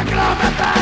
reclame